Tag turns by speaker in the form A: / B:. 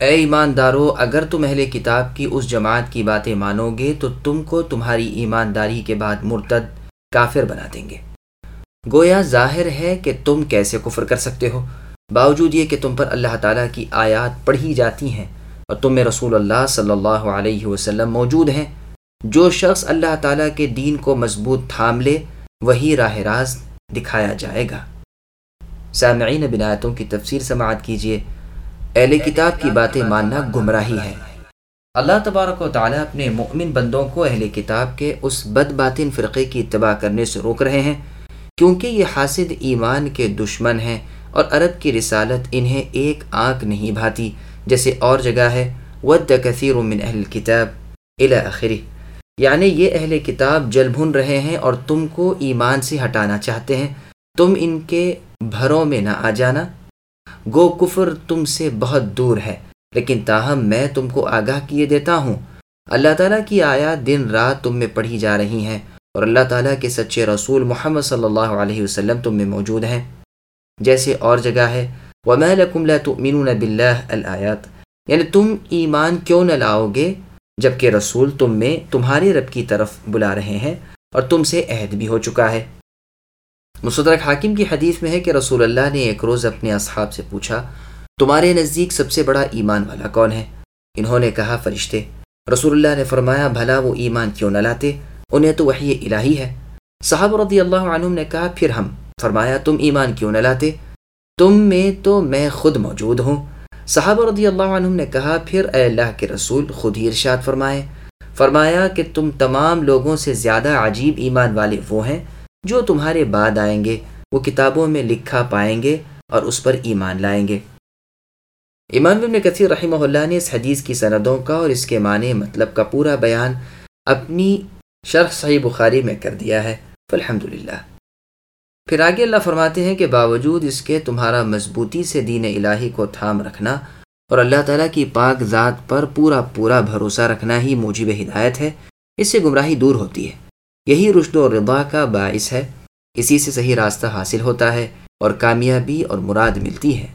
A: اے ایماندارو، اگر تم اہل کتاب کی اس جماعت کی باتیں مانو گے تو تم کو تمہاری ایمانداری کے بعد مرتد کافر بنا دیں گے۔ گویا ظاہر ہے کہ تم کیسے کفر کر سکتے ہو۔ باوجود یہ کہ تم پر اللہ تعالیٰ کی آیات پڑھی جاتی ہیں اور تم میں رسول اللہ صلی اللہ علیہ وسلم موجود ہیں، جو شخص اللہ تعالیٰ کے دین کو مضبوط تھام لے، وہی راہ راست دکھایا جائے گا۔ سامعین، بنایتوں کی تفسیر سماعت کیجیے۔ اہل کتاب کی باتیں ماننا گمراہی ہے۔ اللہ تبارک و تعالیٰ اپنے مؤمن بندوں کو اہل کتاب کے اس بد باطن فرقے کی اتباع کرنے سے روک رہے ہیں، کیونکہ یہ حاسد ایمان کے دشمن ہیں اور عرب کی رسالت انہیں ایک آنکھ نہیں بھاتی، جیسے اور جگہ ہے۔ ود کثیر من اہل کتاب الآخری یعنی یہ اہل کتاب جل بھن رہے ہیں اور تم کو ایمان سے ہٹانا چاہتے ہیں۔ تم ان کے بھروں میں نہ آ جانا۔ گو کفر تم سے بہت دور ہے، لیکن تاہم میں تم کو آگاہ کیے دیتا ہوں۔ اللہ تعالیٰ کی آیات دن رات تم میں پڑھی جا رہی ہیں اور اللہ تعالیٰ کے سچے رسول محمد صلی اللہ علیہ وسلم تم میں موجود ہیں۔ جیسے اور جگہ ہے الآیات یعنی تم ایمان کیوں نہ لاؤ گے جبکہ رسول تم میں تمہارے رب کی طرف بلا رہے ہیں اور تم سے عہد بھی ہو چکا ہے۔ مصدرک حاکم کی حدیث میں ہے کہ رسول اللہ نے ایک روز اپنے اصحاب سے پوچھا، تمہارے نزدیک سب سے بڑا ایمان والا کون ہے؟ انہوں نے کہا، فرشتے۔ رسول اللہ نے فرمایا، بھلا وہ ایمان کیوں نہ لاتے؟ انہیں تو وہی الہی ہے۔ صاحب رضی اللہ عنہ نے کہا، پھر ہم۔ فرمایا، تم ایمان کیوں نہ لاتے؟ تم میں تو میں خود موجود ہوں۔ صحابہ رضی اللہ عنہ نے کہا، پھر اے اللہ کے رسول، خود ہی ارشاد فرمائے۔ فرمایا کہ تم تمام لوگوں سے زیادہ عجیب ایمان والے وہ ہیں۔ جو تمہارے بعد آئیں گے، وہ کتابوں میں لکھا پائیں گے اور اس پر ایمان لائیں گے۔ امام ابن کثیر رحمہ اللہ نے اس حدیث کی سندوں کا اور اس کے معنی مطلب کا پورا بیان اپنی شرح صحیح بخاری میں کر دیا ہے۔ الحمد للہ پھر آگے اللہ فرماتے ہیں کہ باوجود اس کے تمہارا مضبوطی سے دین الہی کو تھام رکھنا اور اللہ تعالیٰ کی پاک ذات پر پورا پورا بھروسہ رکھنا ہی موجب ہدایت ہے، اس سے گمراہی دور ہوتی ہے۔ یہی رشد و رضا کا باعث ہے۔ اسی سے صحیح راستہ حاصل ہوتا ہے اور کامیابی اور مراد ملتی ہے۔